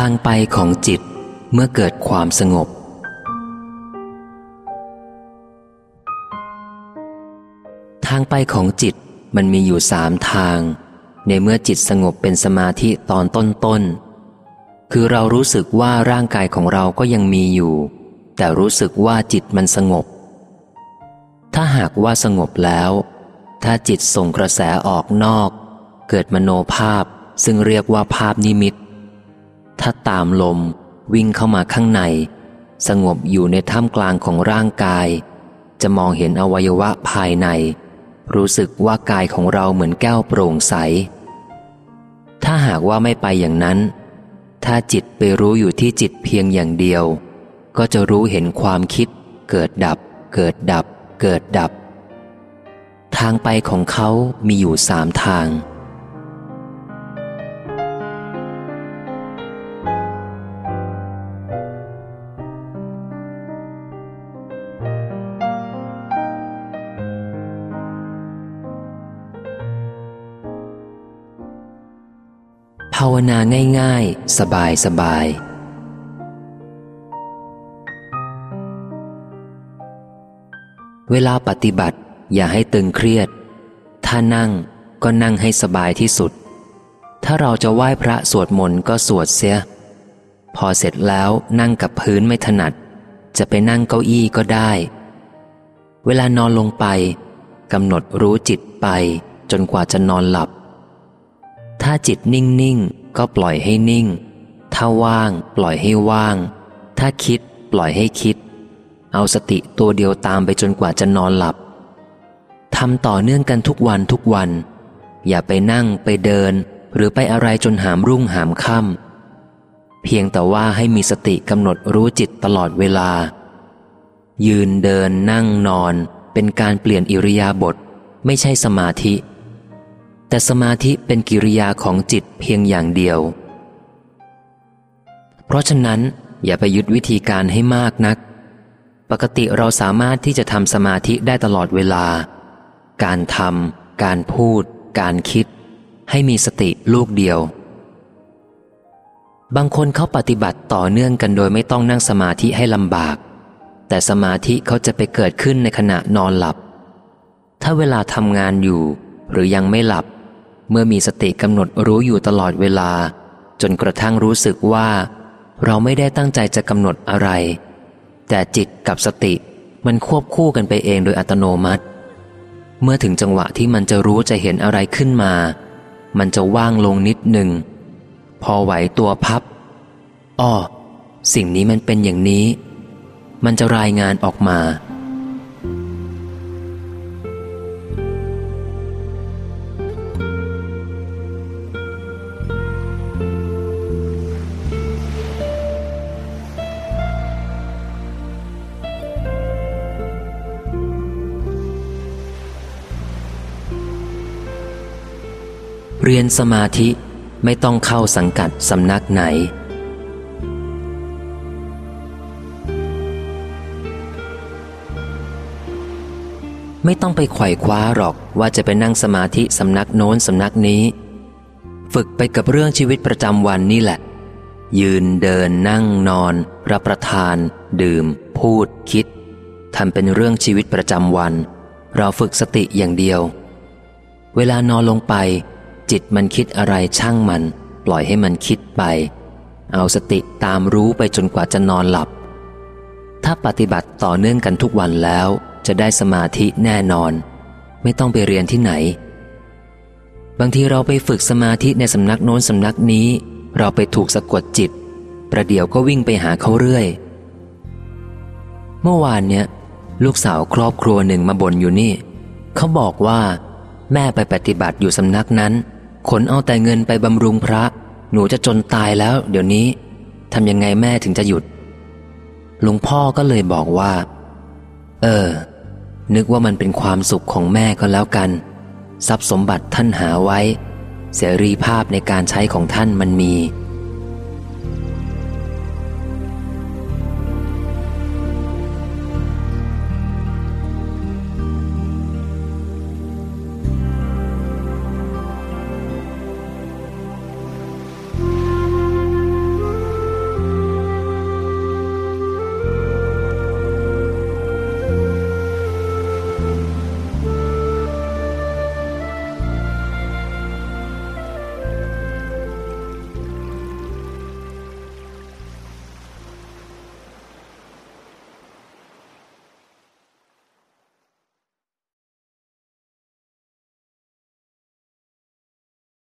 ทางไปของจิตเมื่อเกิดความสงบ ทางไปของจิตมันมีอยู่สามทาง ในเมื่อจิตสงบเป็นสมาธิตอนต้นๆ คือเรารู้สึกว่าร่างกายของเราก็ยังมีอยู่ แต่รู้สึกว่าจิตมันสงบ ถ้าหากว่าสงบแล้ว ถ้าจิตส่งกระแสออกนอก เกิดมโนภาพซึ่งเรียกว่าภาพนิมิต ถ้าตามลมวิ่งเข้ามาข้างใน สงบอยู่ในท่ามกลางของร่างกาย จะมองเห็นอวัยวะภายใน รู้สึกว่ากายของเราเหมือนแก้วโปร่งใส ถ้าหากว่าไม่ไปอย่างนั้น ถ้าจิตไปรู้อยู่ที่จิตเพียงอย่างเดียว ก็จะรู้เห็นความคิด เกิดดับ เกิดดับ เกิดดับ ทางไปของเขามีอยู่สามทางาวนาง่าย ๆ สบายสบายเวลาปฏิบัติอย่าให้ตึงเครียด ถ้านั่งก็นั่งให้สบายที่สุด ถ้าเราจะไหว้พระสวดมนต์ก็สวดเสีย พอเสร็จแล้วนั่งกับพื้นไม่ถนัด จะไปนั่งเก้าอี้ก็ได้ เวลานอนลงไปกำหนดรู้จิตไปจนกว่าจะนอนหลับ ถ้าจิตนิ่งๆก็ปล่อยให้นิ่ง ถ้าว่าง ปล่อยให้ว่าง ถ้าคิด ปล่อยให้คิด เอาสติตัวเดียวตามไปจนกว่าจะนอนหลับทำต่อเนื่องกันทุกวันทุกวัน อย่าไปนั่งไปเดิน หรือไปอะไรจนหามรุ่งหามค่ำเพียงแต่ว่าให้มีสติกำหนดรู้จิตตลอดเวลา ยืนเดินนั่งนอน เป็นการเปลี่ยนอิริยาบถไม่ใช่สมาธิ แต่สมาธิเป็นกิริยาของจิตเพียงอย่างเดียว เพราะฉะนั้นอย่าไปยึดวิธีการให้มากนัก ปกติเราสามารถที่จะทำสมาธิได้ตลอดเวลา การทำการพูด การคิด ให้มีสติลูกเดียว บางคนเขาปฏิบัติต่อเนื่องกันโดยไม่ต้องนั่งสมาธิให้ลำบาก แต่สมาธิเขาจะไปเกิดขึ้นในขณะนอนหลับ ถ้าเวลาทำงานอยู่หรือยังไม่หลับ เมื่อมีสติกำหนดรู้อยู่ตลอดเวลา จนกระทั่งรู้สึกว่า เราไม่ได้ตั้งใจจะกำหนดอะไร แต่จิตกับสติมันควบคู่กันไปเองโดยอัตโนมัติ เมื่อถึงจังหวะที่มันจะรู้จะเห็นอะไรขึ้นมา มันจะว่างลงนิดหนึ่ง พอไหวตัวพับอ้อสิ่งนี้มันเป็นอย่างนี้ มันจะรายงานออกมา เรียนสมาธิไม่ต้องเข้าสังกัดสำนักไหน ไม่ต้องไปไขว่คว้าหรอกว่าจะไปนั่งสมาธิสำนักโน้นสำนักนี้ ฝึกไปกับเรื่องชีวิตประจำวันนี่แหละ ยืนเดินนั่งนอน รับประทาน ดื่ม พูดคิดทำเป็นเรื่องชีวิตประจำวัน เราฝึกสติอย่างเดียว เวลานอนลงไป จิตมันคิดอะไรช่างมัน ปล่อยให้มันคิดไป เอาสติตามรู้ไปจนกว่าจะนอนหลับ ถ้าปฏิบัติต่อเนื่องกันทุกวันแล้ว จะได้สมาธิแน่นอน ไม่ต้องไปเรียนที่ไหน บางทีเราไปฝึกสมาธิในสำนักโน้นสำนักนี้ เราไปถูกสะกดจิต ประเดี๋ยวก็วิ่งไปหาเขาเรื่อย เมื่อวานเนี้ยลูกสาวครอบครัวหนึ่งมาบ่นอยู่นี่ เขาบอกว่า แม่ไปปฏิบัติอยู่สำนักนั้น ขนเอาแต่เงินไปบำรุงพระ หนูจะจนตายแล้ว เดี๋ยวนี้ทำยังไงแม่ถึงจะหยุดหลวงพ่อก็เลยบอกว่า เออ นึกว่ามันเป็นความสุขของแม่ก็แล้วกัน ทรัพย์สมบัติท่านหาไว้ เสรีภาพในการใช้ของท่านมันมี